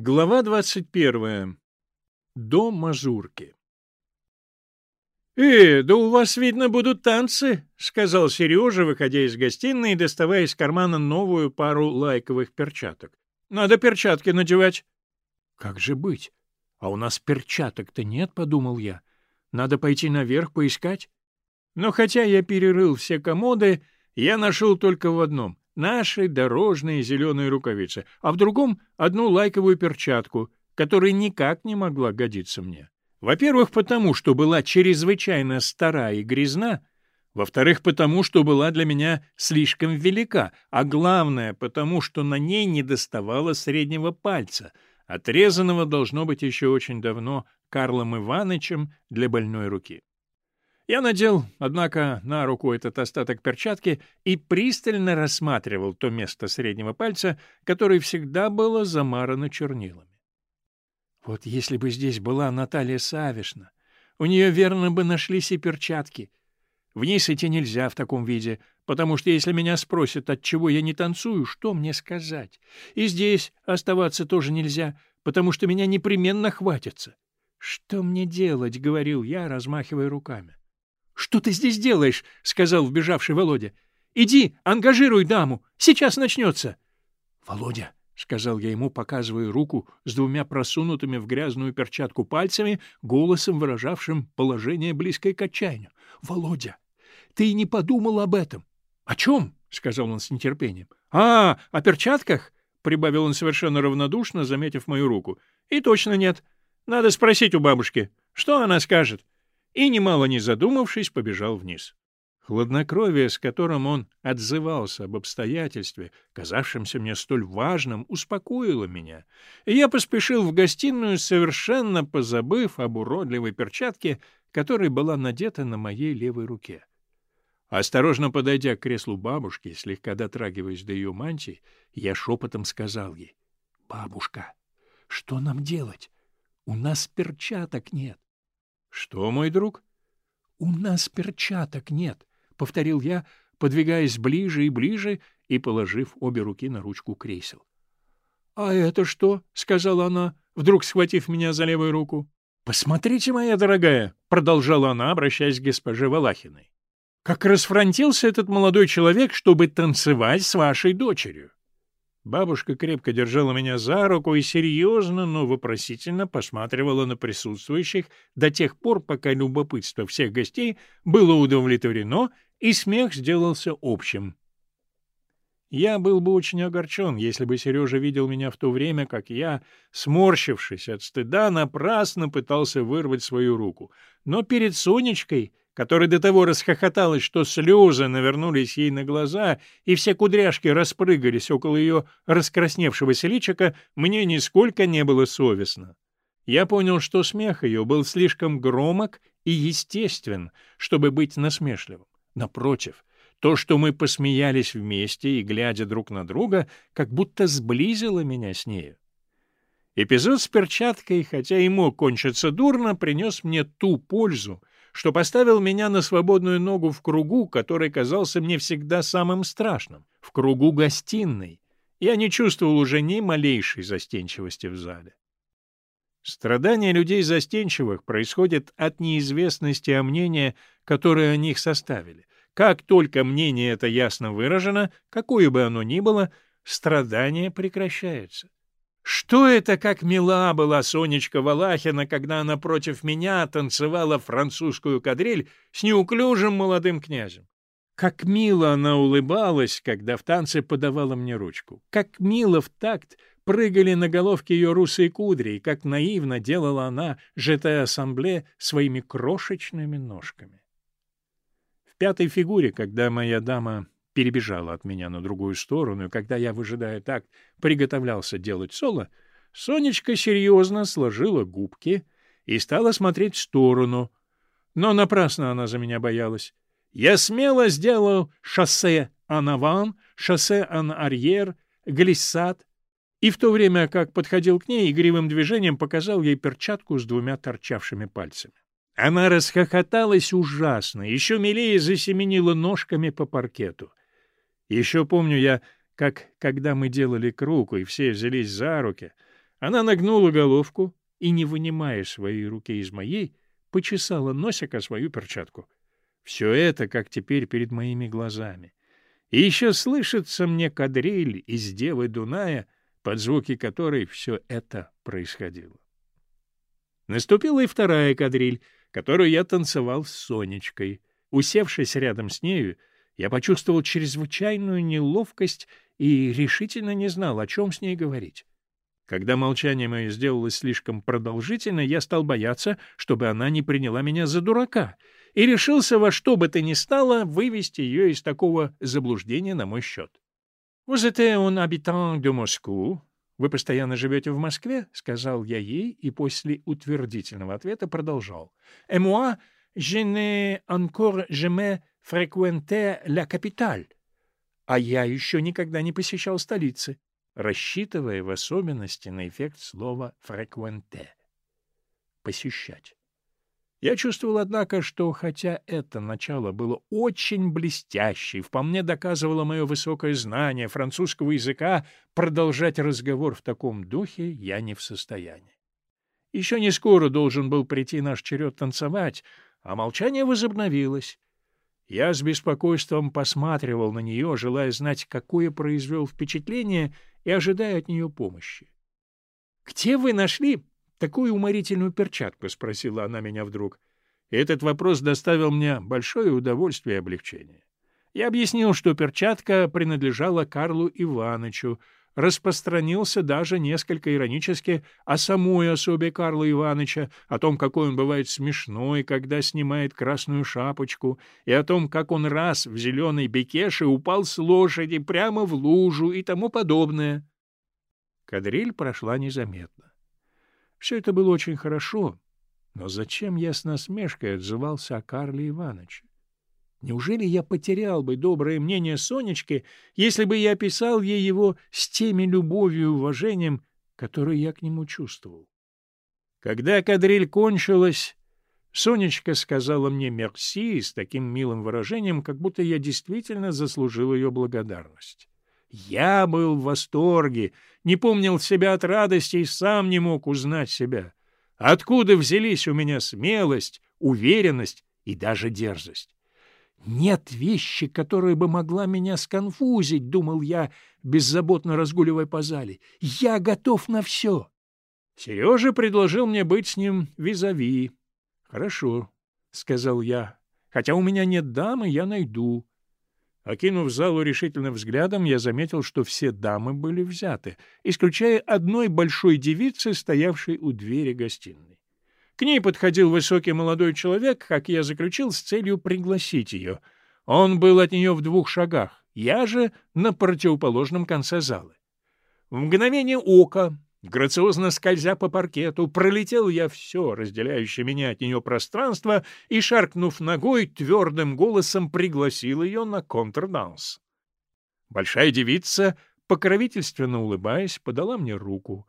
Глава 21. До мазурки. «Э, да у вас, видно, будут танцы», — сказал Сережа, выходя из гостиной и доставая из кармана новую пару лайковых перчаток. «Надо перчатки надевать». «Как же быть? А у нас перчаток-то нет», — подумал я. «Надо пойти наверх поискать». Но хотя я перерыл все комоды, я нашел только в одном — наши дорожные зеленые рукавицы, а в другом — одну лайковую перчатку, которая никак не могла годиться мне. Во-первых, потому что была чрезвычайно стара и грязна, во-вторых, потому что была для меня слишком велика, а главное, потому что на ней не доставало среднего пальца, отрезанного должно быть еще очень давно Карлом Иванычем для больной руки. Я надел, однако, на руку этот остаток перчатки и пристально рассматривал то место среднего пальца, которое всегда было замарано чернилами. Вот если бы здесь была Наталья Савишна, у нее, верно, бы нашлись и перчатки. Вниз идти нельзя в таком виде, потому что если меня спросят, от чего я не танцую, что мне сказать? И здесь оставаться тоже нельзя, потому что меня непременно хватится. «Что мне делать?» — говорил я, размахивая руками. «Что ты здесь делаешь?» — сказал вбежавший Володя. «Иди, ангажируй даму. Сейчас начнется». «Володя», — сказал я ему, показывая руку с двумя просунутыми в грязную перчатку пальцами, голосом выражавшим положение, близкое к отчаянию. «Володя, ты не подумал об этом?» «О чем?» — сказал он с нетерпением. «А, о перчатках?» — прибавил он совершенно равнодушно, заметив мою руку. «И точно нет. Надо спросить у бабушки. Что она скажет?» И, немало не задумавшись, побежал вниз. Хладнокровие, с которым он отзывался об обстоятельстве, казавшемся мне столь важным, успокоило меня, и я поспешил в гостиную, совершенно позабыв об уродливой перчатке, которая была надета на моей левой руке. Осторожно подойдя к креслу бабушки, слегка дотрагиваясь до ее мантии, я шепотом сказал ей, «Бабушка, что нам делать? У нас перчаток нет. «Что, мой друг?» «У нас перчаток нет», — повторил я, подвигаясь ближе и ближе и положив обе руки на ручку кресел. «А это что?» — сказала она, вдруг схватив меня за левую руку. «Посмотрите, моя дорогая», — продолжала она, обращаясь к госпоже Валахиной. «Как расфронтился этот молодой человек, чтобы танцевать с вашей дочерью. Бабушка крепко держала меня за руку и серьезно, но вопросительно посматривала на присутствующих до тех пор, пока любопытство всех гостей было удовлетворено и смех сделался общим. Я был бы очень огорчен, если бы Сережа видел меня в то время, как я, сморщившись от стыда, напрасно пытался вырвать свою руку. Но перед Сонечкой которая до того расхохоталась, что слезы навернулись ей на глаза, и все кудряшки распрыгались около ее раскрасневшегося личика, мне нисколько не было совестно. Я понял, что смех ее был слишком громок и естествен, чтобы быть насмешливым. Напротив, то, что мы посмеялись вместе и, глядя друг на друга, как будто сблизило меня с нею. Эпизод с перчаткой, хотя и мог кончиться дурно, принес мне ту пользу, что поставил меня на свободную ногу в кругу, который казался мне всегда самым страшным, в кругу гостиной. Я не чувствовал уже ни малейшей застенчивости в зале. Страдания людей застенчивых происходят от неизвестности о мнении, которое о них составили. Как только мнение это ясно выражено, какое бы оно ни было, страдание прекращается. Что это, как мила была Сонечка Валахина, когда она против меня танцевала французскую кадриль с неуклюжим молодым князем. Как мило она улыбалась, когда в танце подавала мне ручку. Как мило в такт прыгали на головке ее русые кудри, и как наивно делала она жетая ассамбле своими крошечными ножками. В пятой фигуре, когда моя дама перебежала от меня на другую сторону, и когда я, выжидая так, приготовлялся делать соло, Сонечка серьезно сложила губки и стала смотреть в сторону. Но напрасно она за меня боялась. Я смело сделал шоссе анаван, шоссе ан-арьер, глиссад, и в то время, как подходил к ней, игривым движением показал ей перчатку с двумя торчавшими пальцами. Она расхохоталась ужасно, еще милее засеменила ножками по паркету. Еще помню я, как, когда мы делали круг, и все взялись за руки, Она нагнула головку и, не вынимая своей руки из моей, почесала носик свою перчатку. Все это, как теперь, перед моими глазами. И еще слышится мне кадриль из «Девы Дуная», под звуки которой все это происходило. Наступила и вторая кадриль, которую я танцевал с Сонечкой. Усевшись рядом с нею, я почувствовал чрезвычайную неловкость и решительно не знал, о чем с ней говорить. Когда молчание мое сделалось слишком продолжительно, я стал бояться, чтобы она не приняла меня за дурака, и решился во что бы то ни стало вывести ее из такого заблуждения на мой счет. «Vous êtes un habitant de Moscou?» «Вы постоянно живете в Москве?» — сказал я ей, и после утвердительного ответа продолжал. «Et moi, je n'ai encore jamais fréquenté la capitale». «А я еще никогда не посещал столицы» рассчитывая в особенности на эффект слова «фреквенте» — «посещать». Я чувствовал, однако, что хотя это начало было очень блестяще и вполне доказывало мое высокое знание французского языка, продолжать разговор в таком духе я не в состоянии. Еще не скоро должен был прийти наш черед танцевать, а молчание возобновилось. Я с беспокойством посматривал на нее, желая знать, какое произвел впечатление, и ожидая от нее помощи. — Где вы нашли такую уморительную перчатку? — спросила она меня вдруг. Этот вопрос доставил мне большое удовольствие и облегчение. Я объяснил, что перчатка принадлежала Карлу Ивановичу, распространился даже несколько иронически о самой особе Карла Ивановича, о том, какой он бывает смешной, когда снимает красную шапочку, и о том, как он раз в зеленой бекеше упал с лошади прямо в лужу и тому подобное. Кадриль прошла незаметно. Все это было очень хорошо, но зачем я с насмешкой отзывался о Карле Ивановиче? Неужели я потерял бы доброе мнение Сонечки, если бы я описал ей его с теми любовью и уважением, которые я к нему чувствовал? Когда кадриль кончилась, Сонечка сказала мне «мерси» с таким милым выражением, как будто я действительно заслужил ее благодарность. Я был в восторге, не помнил себя от радости и сам не мог узнать себя. Откуда взялись у меня смелость, уверенность и даже дерзость? Нет вещи, которая бы могла меня сконфузить, — думал я, беззаботно разгуливая по зале. Я готов на все. Сережа предложил мне быть с ним визави. — Хорошо, — сказал я. — Хотя у меня нет дамы, я найду. Окинув залу решительным взглядом, я заметил, что все дамы были взяты, исключая одной большой девицы, стоявшей у двери гостиной. К ней подходил высокий молодой человек, как я заключил, с целью пригласить ее. Он был от нее в двух шагах, я же на противоположном конце зала. В мгновение ока, грациозно скользя по паркету, пролетел я все, разделяющее меня от нее пространство, и, шаркнув ногой, твердым голосом пригласил ее на контрданс. Большая девица, покровительственно улыбаясь, подала мне руку,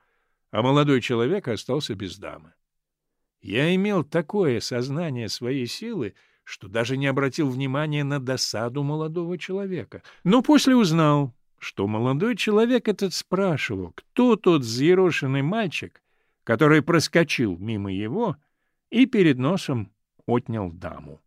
а молодой человек остался без дамы. Я имел такое сознание своей силы, что даже не обратил внимания на досаду молодого человека. Но после узнал, что молодой человек этот спрашивал, кто тот взъерошенный мальчик, который проскочил мимо его и перед носом отнял даму.